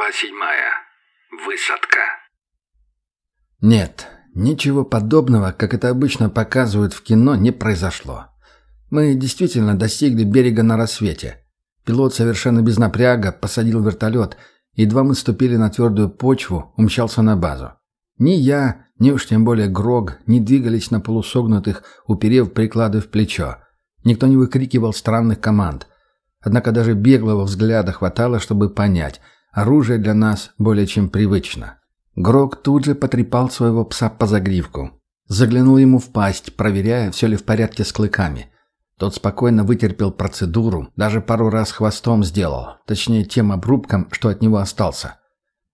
Глава седьмая. Высадка. Нет, ничего подобного, как это обычно показывают в кино, не произошло. Мы действительно достигли берега на рассвете. Пилот совершенно без напряга посадил вертолет, едва мы ступили на твердую почву, умчался на базу. Ни я, ни уж тем более Грог не двигались на полусогнутых, уперев приклады в плечо. Никто не выкрикивал странных команд. Однако даже беглого взгляда хватало, чтобы понять – Оружие для нас более чем привычно. Грок тут же потрепал своего пса по загривку. Заглянул ему в пасть, проверяя, все ли в порядке с клыками. Тот спокойно вытерпел процедуру, даже пару раз хвостом сделал, точнее тем обрубком, что от него остался.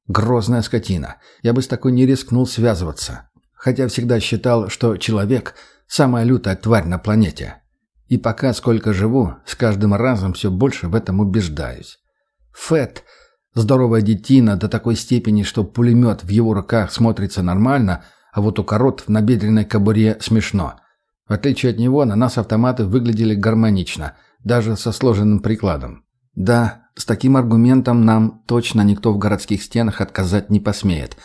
Грозная скотина. Я бы с такой не рискнул связываться. Хотя всегда считал, что человек – самая лютая тварь на планете. И пока сколько живу, с каждым разом все больше в этом убеждаюсь. Фэт – Здоровая детина до такой степени, что пулемет в его руках смотрится нормально, а вот у корот в набедренной кобуре смешно. В отличие от него, на нас автоматы выглядели гармонично, даже со сложенным прикладом. Да, с таким аргументом нам точно никто в городских стенах отказать не посмеет.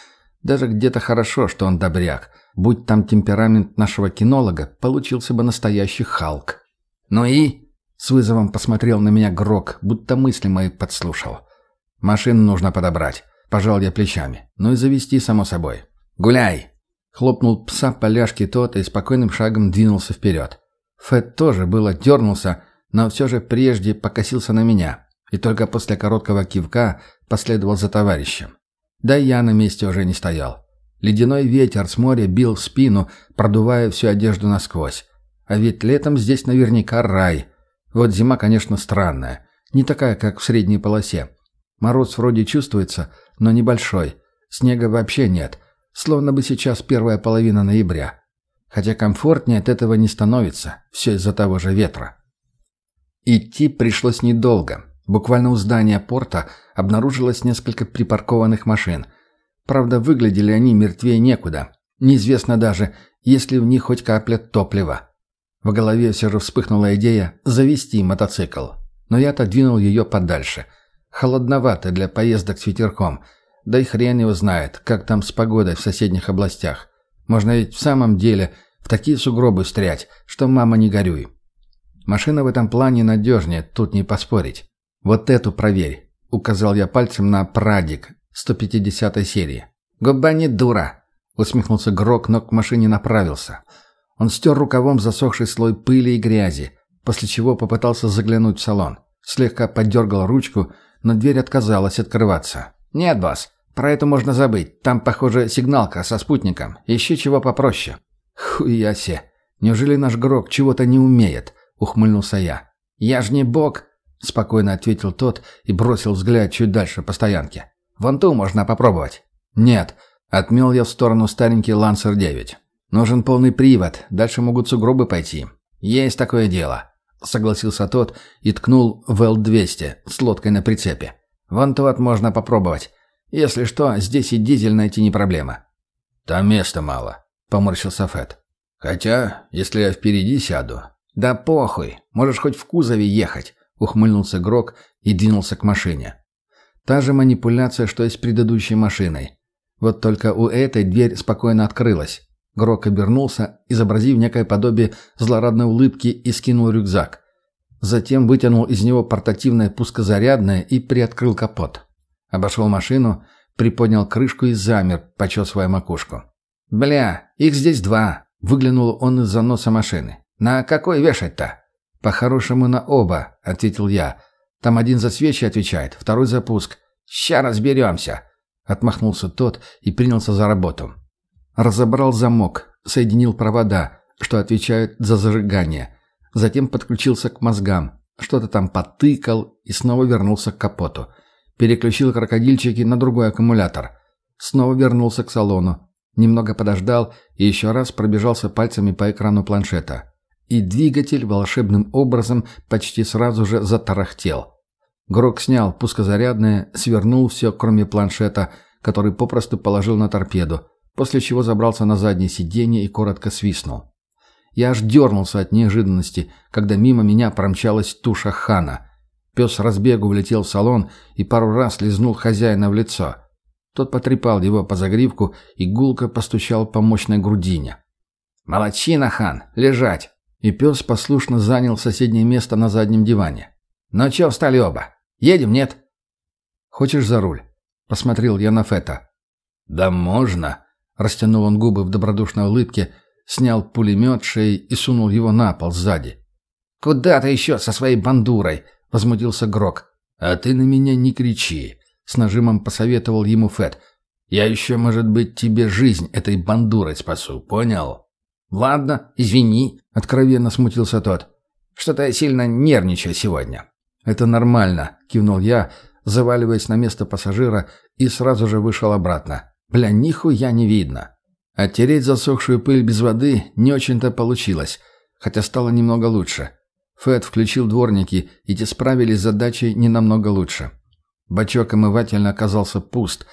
Даже где-то хорошо, что он добряк. Будь там темперамент нашего кинолога, получился бы настоящий Халк. «Ну и?» — с вызовом посмотрел на меня Грок, будто мысли мои подслушал. «Машину нужно подобрать», – пожал я плечами. «Ну и завести, само собой». «Гуляй!» – хлопнул пса по ляжке тот и спокойным шагом двинулся вперед. Фэт тоже было дернулся, но все же прежде покосился на меня, и только после короткого кивка последовал за товарищем. Да и я на месте уже не стоял. Ледяной ветер с моря бил в спину, продувая всю одежду насквозь. А ведь летом здесь наверняка рай. Вот зима, конечно, странная. Не такая, как в средней полосе. Мороз вроде чувствуется, но небольшой. Снега вообще нет. Словно бы сейчас первая половина ноября. Хотя комфортнее от этого не становится. Все из-за того же ветра. Идти пришлось недолго. Буквально у здания порта обнаружилось несколько припаркованных машин. Правда, выглядели они мертвее некуда. Неизвестно даже, есть ли в них хоть капля топлива. В голове все же вспыхнула идея завести мотоцикл. Но я отодвинул ее подальше – Холодновато для поездок с ветерком. Да и хрен его знает, как там с погодой в соседних областях. Можно ведь в самом деле в такие сугробы стрять, что мама не горюй. Машина в этом плане надежнее, тут не поспорить. Вот эту проверь, указал я пальцем на Прадик 150 серии. Губа не дура, усмехнулся Грок, но к машине направился. Он стер рукавом засохший слой пыли и грязи, после чего попытался заглянуть в салон. Слегка подергал ручку, но дверь отказалась открываться. «Нет, босс, про это можно забыть. Там, похоже, сигналка со спутником. Ищи чего попроще». «Хуясе! Неужели наш Грок чего-то не умеет?» — ухмыльнулся я. «Я ж не бог!» — спокойно ответил тот и бросил взгляд чуть дальше по стоянке. «Вон ту можно попробовать». «Нет», — отмел я в сторону старенький Лансер-9. «Нужен полный привод, дальше могут сугробы пойти». «Есть такое дело». — согласился тот и ткнул в Л-200 с лодкой на прицепе. «Вон тот можно попробовать. Если что, здесь и дизель найти не проблема». «Там места мало», — поморщился Фэт. «Хотя, если я впереди сяду...» «Да похуй, можешь хоть в кузове ехать», — ухмыльнулся Грок и двинулся к машине. Та же манипуляция, что и с предыдущей машиной. Вот только у этой дверь спокойно открылась. Грок обернулся, изобразив некое подобие злорадной улыбки и скинул рюкзак. Затем вытянул из него портативное пускозарядное и приоткрыл капот. Обошел машину, приподнял крышку и замер, почесывая макушку. «Бля, их здесь два!» — выглянул он из-за носа машины. «На какой вешать-то?» «По-хорошему на оба», — ответил я. «Там один за свечи отвечает, второй за пуск». «Ща разберемся», — отмахнулся тот и принялся за работу. Разобрал замок, соединил провода, что отвечают за зажигание. Затем подключился к мозгам. Что-то там потыкал и снова вернулся к капоту. Переключил крокодильчики на другой аккумулятор. Снова вернулся к салону. Немного подождал и еще раз пробежался пальцами по экрану планшета. И двигатель волшебным образом почти сразу же затарахтел. Грок снял пускозарядное, свернул все, кроме планшета, который попросту положил на торпеду, после чего забрался на заднее сиденье и коротко свистнул. Я аж дернулся от неожиданности, когда мимо меня промчалась туша хана. Пес разбегу влетел в салон и пару раз лизнул хозяина в лицо. Тот потрепал его по загривку и гулко постучал по мощной грудине. «Молодчина, хан! Лежать!» И пес послушно занял соседнее место на заднем диване. «Ну чё встали оба? Едем, нет?» «Хочешь за руль?» — посмотрел я на Фета. «Да можно!» — растянул он губы в добродушной улыбке, снял пулемет шеи и сунул его на пол сзади. «Куда ты еще со своей бандурой?» — возмутился Грок. «А ты на меня не кричи!» — с нажимом посоветовал ему Фет. «Я еще, может быть, тебе жизнь этой бандурой спасу, понял?» «Ладно, извини», — откровенно смутился тот. «Что-то я сильно нервничаю сегодня». «Это нормально», — кивнул я, заваливаясь на место пассажира и сразу же вышел обратно. «Бля, нихуя не видно». Оттереть засохшую пыль без воды не очень-то получилось, хотя стало немного лучше. Фэт включил дворники, и те справились с задачей не намного лучше. Бачок омывательно оказался пуст.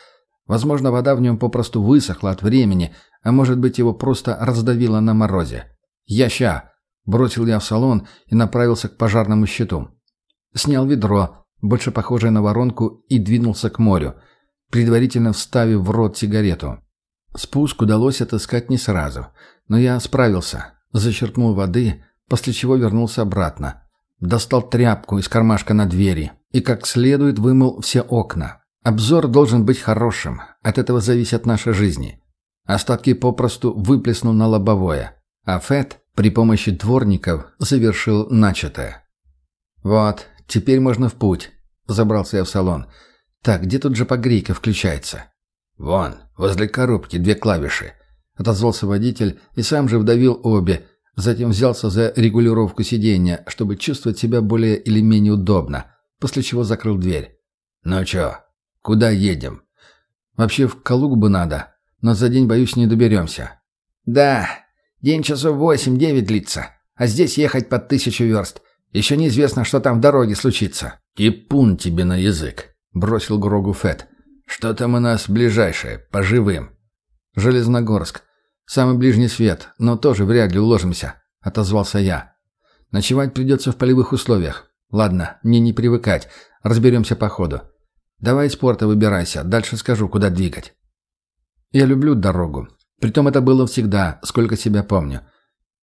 Возможно, вода в нем попросту высохла от времени, а может быть, его просто раздавило на морозе. «Я ща!» – бросил я в салон и направился к пожарному щиту. Снял ведро, больше похожее на воронку, и двинулся к морю, предварительно вставив в рот сигарету. Спуск удалось отыскать не сразу, но я справился. Зачерпнул воды, после чего вернулся обратно. Достал тряпку из кармашка на двери и как следует вымыл все окна. Обзор должен быть хорошим, от этого зависит наша жизнь. Остатки попросту выплеснул на лобовое, а Фэт при помощи дворников завершил начатое. «Вот, теперь можно в путь», — забрался я в салон. «Так, где тут же погрейка включается?» «Вон, возле коробки две клавиши», — отозвался водитель и сам же вдавил обе, затем взялся за регулировку сиденья, чтобы чувствовать себя более или менее удобно, после чего закрыл дверь. «Ну чё, куда едем?» «Вообще в Калугу бы надо», но за день, боюсь, не доберемся». «Да, день часов восемь-девять длится, а здесь ехать под тысячу верст. Еще неизвестно, что там в дороге случится». «Кипун тебе на язык», — бросил Грогу Фет. «Что там у нас ближайшее, по живым?» «Железногорск. Самый ближний свет, но тоже вряд ли уложимся», — отозвался я. «Ночевать придется в полевых условиях. Ладно, мне не привыкать. Разберемся по ходу. Давай из порта выбирайся, дальше скажу, куда двигать». Я люблю дорогу. Притом это было всегда, сколько себя помню.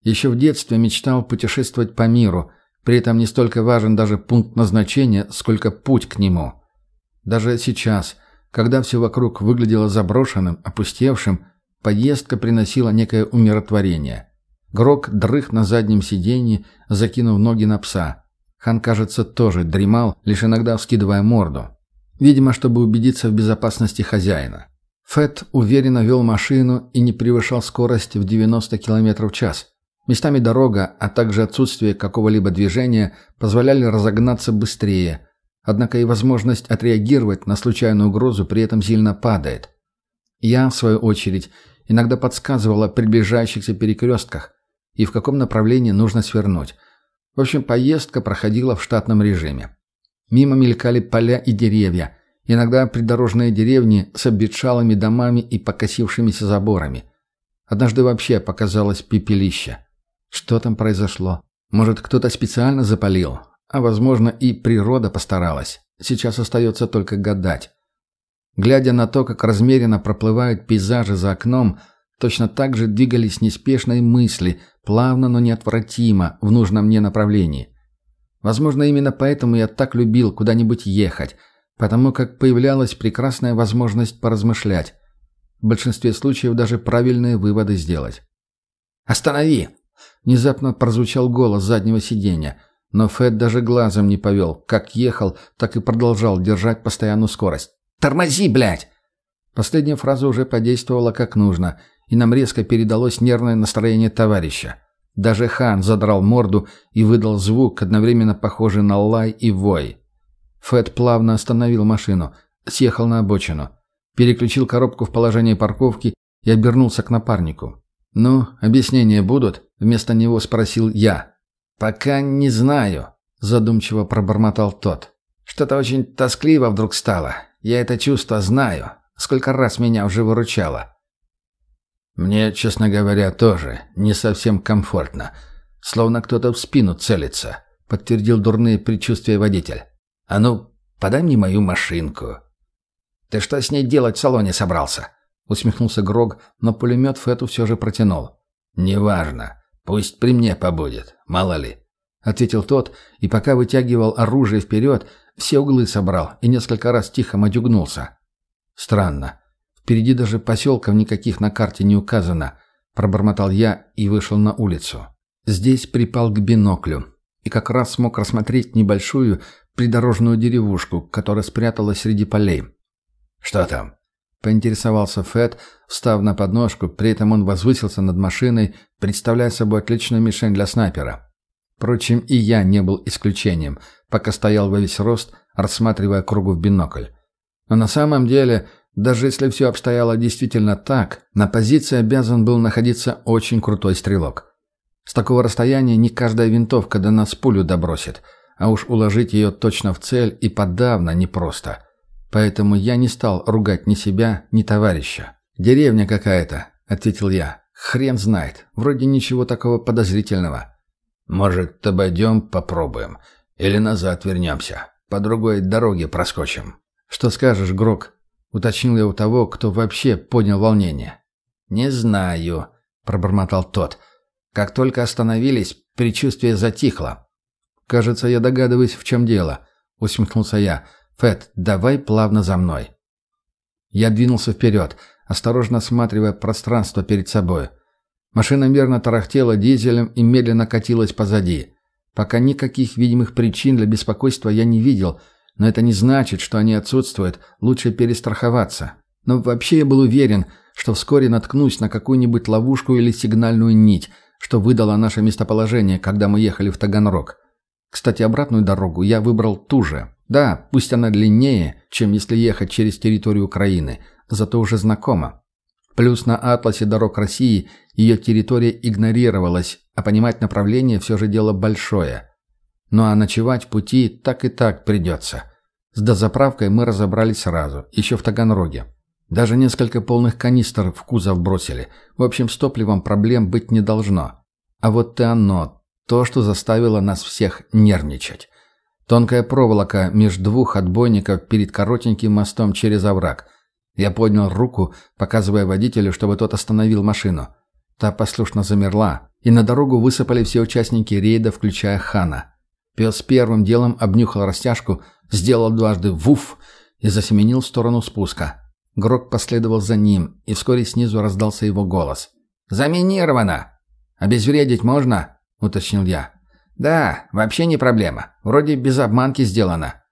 Еще в детстве мечтал путешествовать по миру, при этом не столько важен даже пункт назначения, сколько путь к нему. Даже сейчас, когда все вокруг выглядело заброшенным, опустевшим, поездка приносила некое умиротворение. Грок дрых на заднем сиденье, закинув ноги на пса. Хан, кажется, тоже дремал, лишь иногда вскидывая морду. Видимо, чтобы убедиться в безопасности хозяина. Фэт уверенно вел машину и не превышал скорость в 90 км в час. Местами дорога, а также отсутствие какого-либо движения позволяли разогнаться быстрее. Однако и возможность отреагировать на случайную угрозу при этом сильно падает. Я, в свою очередь, иногда подсказывал о приближающихся перекрестках и в каком направлении нужно свернуть. В общем, поездка проходила в штатном режиме. Мимо мелькали поля и деревья – Иногда придорожные деревни с обветшалыми домами и покосившимися заборами. Однажды вообще показалось пепелище. Что там произошло? Может, кто-то специально запалил? А, возможно, и природа постаралась. Сейчас остается только гадать. Глядя на то, как размеренно проплывают пейзажи за окном, точно так же двигались неспешные мысли, плавно, но неотвратимо, в нужном мне направлении. Возможно, именно поэтому я так любил куда-нибудь ехать – потому как появлялась прекрасная возможность поразмышлять. В большинстве случаев даже правильные выводы сделать. «Останови!» Внезапно прозвучал голос заднего сиденья, но Фэд даже глазом не повел. Как ехал, так и продолжал держать постоянную скорость. «Тормози, блядь!» Последняя фраза уже подействовала как нужно, и нам резко передалось нервное настроение товарища. Даже хан задрал морду и выдал звук, одновременно похожий на лай и вой. Фэт плавно остановил машину, съехал на обочину, переключил коробку в положение парковки и обернулся к напарнику. «Ну, объяснения будут?» – вместо него спросил я. «Пока не знаю», – задумчиво пробормотал тот. «Что-то очень тоскливо вдруг стало. Я это чувство знаю. Сколько раз меня уже выручало». «Мне, честно говоря, тоже не совсем комфортно. Словно кто-то в спину целится», – подтвердил дурные предчувствия водитель. «А ну, подай мне мою машинку». «Ты что с ней делать в салоне собрался?» — усмехнулся Грог, но пулемет Фету все же протянул. «Неважно. Пусть при мне побудет. Мало ли». — ответил тот, и пока вытягивал оружие вперед, все углы собрал и несколько раз тихо матюгнулся. «Странно. Впереди даже поселков никаких на карте не указано», — пробормотал я и вышел на улицу. Здесь припал к биноклю и как раз смог рассмотреть небольшую придорожную деревушку, которая спряталась среди полей. «Что там?» — поинтересовался Фэт, встав на подножку, при этом он возвысился над машиной, представляя собой отличную мишень для снайпера. Впрочем, и я не был исключением, пока стоял во весь рост, рассматривая кругу в бинокль. Но на самом деле, даже если все обстояло действительно так, на позиции обязан был находиться очень крутой стрелок. С такого расстояния не каждая винтовка до нас пулю добросит, а уж уложить ее точно в цель и подавно непросто. Поэтому я не стал ругать ни себя, ни товарища. «Деревня какая-то», — ответил я. «Хрен знает. Вроде ничего такого подозрительного». «Может, обойдем, попробуем. Или назад вернемся. По другой дороге проскочим». «Что скажешь, Грок?» — уточнил я у того, кто вообще поднял волнение. «Не знаю», — пробормотал тот. Как только остановились, предчувствие затихло. «Кажется, я догадываюсь, в чем дело», — усмехнулся я. «Фэт, давай плавно за мной». Я двинулся вперед, осторожно осматривая пространство перед собой. Машина мерно тарахтела дизелем и медленно катилась позади. Пока никаких видимых причин для беспокойства я не видел, но это не значит, что они отсутствуют, лучше перестраховаться. Но вообще я был уверен, что вскоре наткнусь на какую-нибудь ловушку или сигнальную нить, что выдало наше местоположение, когда мы ехали в Таганрог. Кстати, обратную дорогу я выбрал ту же. Да, пусть она длиннее, чем если ехать через территорию Украины, зато уже знакома. Плюс на атласе дорог России ее территория игнорировалась, а понимать направление все же дело большое. Ну а ночевать пути так и так придется. С дозаправкой мы разобрались сразу, еще в Таганроге. Даже несколько полных канистр в кузов бросили. В общем, с топливом проблем быть не должно. А вот и оно, то, что заставило нас всех нервничать. Тонкая проволока между двух отбойников перед коротеньким мостом через овраг. Я поднял руку, показывая водителю, чтобы тот остановил машину. Та послушно замерла, и на дорогу высыпали все участники рейда, включая Хана. Пес первым делом обнюхал растяжку, сделал дважды «вуф» и засеменил в сторону спуска. Грок последовал за ним, и вскоре снизу раздался его голос. «Заминировано!» «Обезвредить можно?» — уточнил я. «Да, вообще не проблема. Вроде без обманки сделано».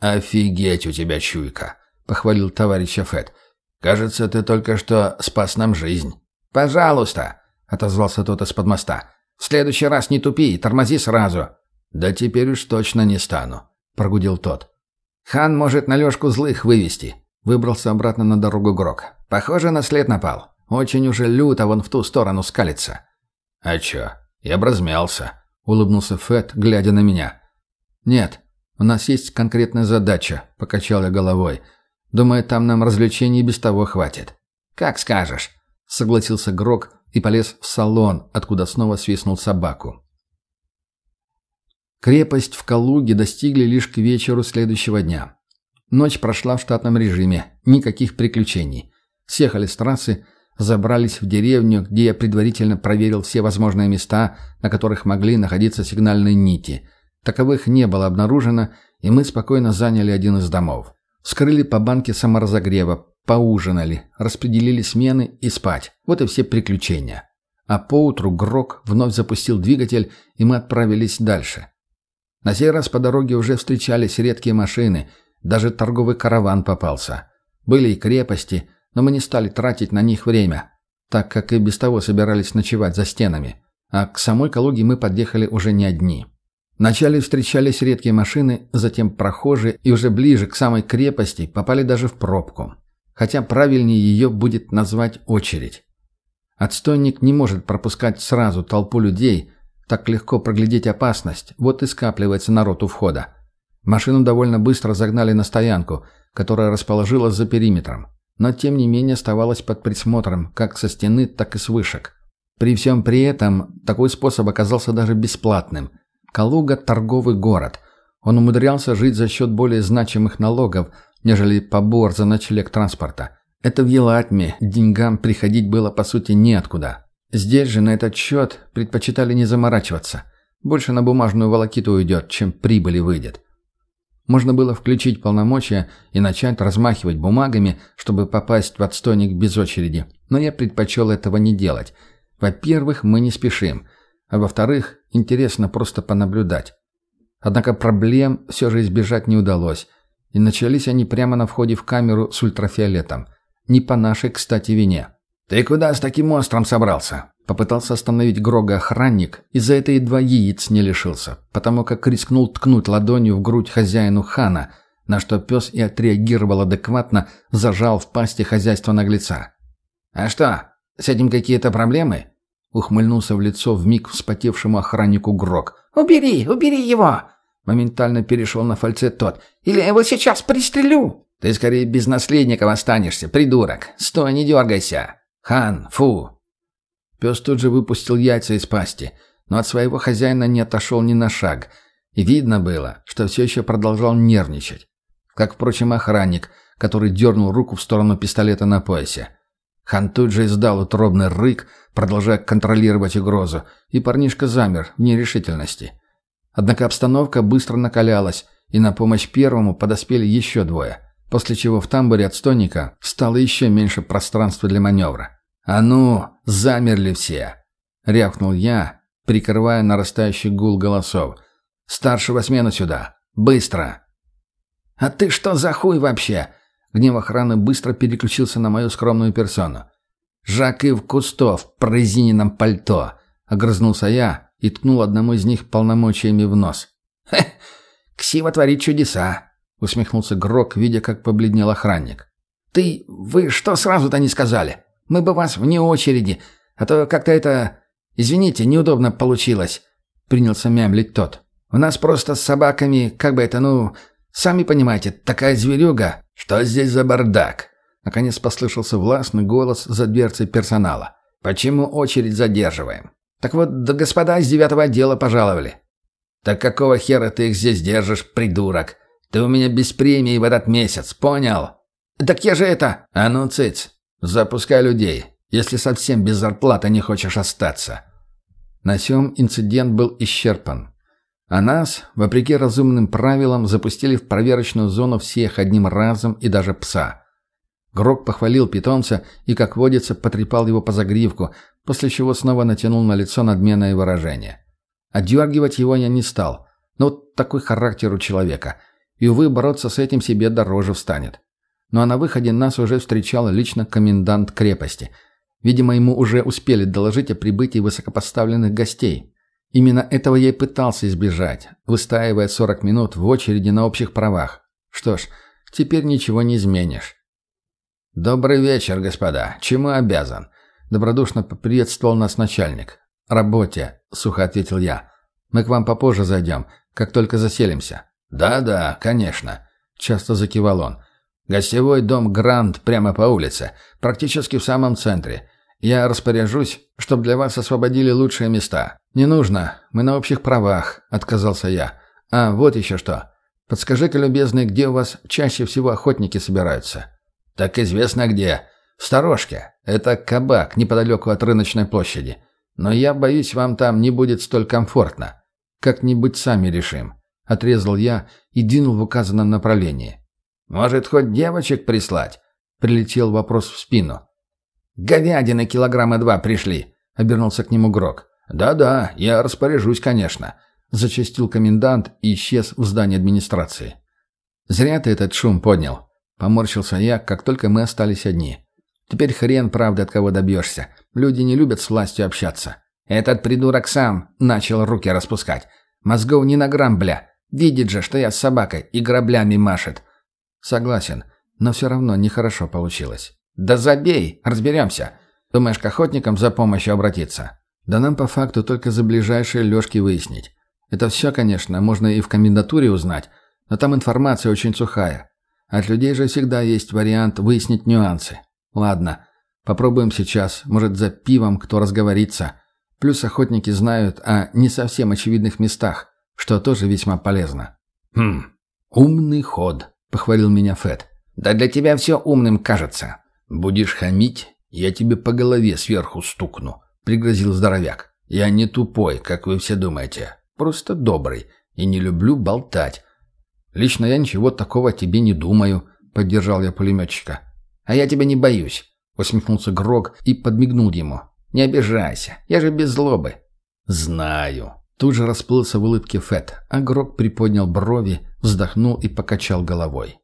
«Офигеть у тебя чуйка!» — похвалил товарищ Фет. «Кажется, ты только что спас нам жизнь». «Пожалуйста», — отозвался тот из-под моста. «В следующий раз не тупи, тормози сразу». «Да теперь уж точно не стану», — прогудел тот. «Хан может на Лёшку злых вывести», — выбрался обратно на дорогу Грок. «Похоже, на след напал. Очень уже люто вон в ту сторону скалится». «А чё? Я бы размялся», — улыбнулся Фэт, глядя на меня. «Нет, у нас есть конкретная задача», — покачал я головой. «Думаю, там нам развлечений без того хватит». «Как скажешь», — согласился Грок и полез в салон, откуда снова свистнул собаку. Крепость в Калуге достигли лишь к вечеру следующего дня. Ночь прошла в штатном режиме, никаких приключений. Съехали с трассы, забрались в деревню, где я предварительно проверил все возможные места, на которых могли находиться сигнальные нити. Таковых не было обнаружено, и мы спокойно заняли один из домов. Вскрыли по банке саморазогрева, Поужинали, распределили смены и спать. Вот и все приключения. А поутру Грок вновь запустил двигатель, и мы отправились дальше. На сей раз по дороге уже встречались редкие машины, даже торговый караван попался. Были и крепости, но мы не стали тратить на них время, так как и без того собирались ночевать за стенами. А к самой Калуге мы подъехали уже не одни. Вначале встречались редкие машины, затем прохожие, и уже ближе к самой крепости попали даже в пробку хотя правильнее ее будет назвать очередь. Отстойник не может пропускать сразу толпу людей, так легко проглядеть опасность, вот и скапливается народ у входа. Машину довольно быстро загнали на стоянку, которая расположилась за периметром, но тем не менее оставалась под присмотром как со стены, так и с вышек. При всем при этом такой способ оказался даже бесплатным. Калуга – торговый город. Он умудрялся жить за счет более значимых налогов, нежели побор за ночлег транспорта. Это в Елатме деньгам приходить было по сути неоткуда. Здесь же на этот счет предпочитали не заморачиваться. Больше на бумажную волокиту уйдет, чем прибыли выйдет. Можно было включить полномочия и начать размахивать бумагами, чтобы попасть в отстойник без очереди. Но я предпочел этого не делать. Во-первых, мы не спешим. А во-вторых, интересно просто понаблюдать. Однако проблем все же избежать не удалось. И начались они прямо на входе в камеру с ультрафиолетом. Не по нашей, кстати, вине. «Ты куда с таким монстром собрался?» Попытался остановить Грога охранник, и за это едва яиц не лишился, потому как рискнул ткнуть ладонью в грудь хозяину хана, на что пес и отреагировал адекватно, зажал в пасти хозяйство наглеца. «А что, с этим какие-то проблемы?» Ухмыльнулся в лицо вмиг вспотевшему охраннику Грог. «Убери, убери его!» Моментально перешел на фальцет тот. «Или я его сейчас пристрелю!» Ты скорее без наследников останешься, придурок. Стой, не дергайся. Хан, фу. Пес тут же выпустил яйца из пасти, но от своего хозяина не отошел ни на шаг. И видно было, что все еще продолжал нервничать. Как, впрочем, охранник, который дернул руку в сторону пистолета на поясе. Хан тут же издал утробный рык, продолжая контролировать угрозу, и парнишка замер в нерешительности. Однако обстановка быстро накалялась, и на помощь первому подоспели еще двое после чего в тамбуре отстойника стало еще меньше пространства для маневра. «А ну, замерли все!» — рявкнул я, прикрывая нарастающий гул голосов. «Старшего смену сюда! Быстро!» «А ты что за хуй вообще?» Гнев охраны быстро переключился на мою скромную персону. «Жак Ив Кусто в прорезиненном пальто!» — огрызнулся я и ткнул одному из них полномочиями в нос. «Хе! Ксива творит чудеса!» — усмехнулся Грок, видя, как побледнел охранник. «Ты... Вы что сразу-то не сказали? Мы бы вас вне очереди, а то как-то это... Извините, неудобно получилось», — принялся мямлить тот. «У нас просто с собаками, как бы это, ну... Сами понимаете, такая зверюга...» «Что здесь за бардак?» Наконец послышался властный голос за дверцей персонала. «Почему очередь задерживаем?» «Так вот, да господа из девятого отдела пожаловали». «Так какого хера ты их здесь держишь, придурок?» Ты у меня без премии в этот месяц, понял? Так я же это... А ну, цыц, запускай людей, если совсем без зарплаты не хочешь остаться. На сём инцидент был исчерпан. А нас, вопреки разумным правилам, запустили в проверочную зону всех одним разом и даже пса. Грок похвалил питомца и, как водится, потрепал его по загривку, после чего снова натянул на лицо надменное выражение. Отдергивать его я не стал. Но вот такой характер у человека – и, увы, бороться с этим себе дороже встанет. Ну а на выходе нас уже встречал лично комендант крепости. Видимо, ему уже успели доложить о прибытии высокопоставленных гостей. Именно этого я и пытался избежать, выстаивая 40 минут в очереди на общих правах. Что ж, теперь ничего не изменишь. «Добрый вечер, господа. Чему обязан?» Добродушно поприветствовал нас начальник. «Работе», — сухо ответил я. «Мы к вам попозже зайдем, как только заселимся». «Да-да, конечно», — часто закивал он. «Гостевой дом «Гранд» прямо по улице, практически в самом центре. Я распоряжусь, чтобы для вас освободили лучшие места». «Не нужно, мы на общих правах», — отказался я. «А, вот еще что. Подскажи-ка, любезный, где у вас чаще всего охотники собираются?» «Так известно где. В Сторожке. Это кабак неподалеку от рыночной площади. Но я боюсь, вам там не будет столь комфортно. Как-нибудь сами решим». — отрезал я и двинул в указанном направлении. «Может, хоть девочек прислать?» — прилетел вопрос в спину. «Говядины килограмма два пришли», — обернулся к нему Грок. «Да-да, я распоряжусь, конечно», — зачастил комендант и исчез в здании администрации. «Зря ты этот шум поднял», — поморщился я, как только мы остались одни. «Теперь хрен правды от кого добьешься. Люди не любят с властью общаться». «Этот придурок сам начал руки распускать. Мозгов ни на грамм, бля. Видит же, что я с собакой и граблями машет. Согласен, но все равно нехорошо получилось. Да забей, разберемся. Думаешь, к охотникам за помощью обратиться? Да нам по факту только за ближайшие лёжки выяснить. Это все, конечно, можно и в комендатуре узнать, но там информация очень сухая. От людей же всегда есть вариант выяснить нюансы. Ладно, попробуем сейчас, может, за пивом кто разговорится. Плюс охотники знают о не совсем очевидных местах, что тоже весьма полезно. Хм, умный ход, похвалил меня Фет. Да для тебя все умным кажется. Будешь хамить, я тебе по голове сверху стукну, пригрозил здоровяк. Я не тупой, как вы все думаете. Просто добрый и не люблю болтать. Лично я ничего такого тебе не думаю, поддержал я пулеметчика. А я тебя не боюсь, усмехнулся Грог и подмигнул ему. Не обижайся, я же без злобы. Знаю. Тут же расплылся в улыбке Фет, а Грог приподнял брови, вздохнул и покачал головой.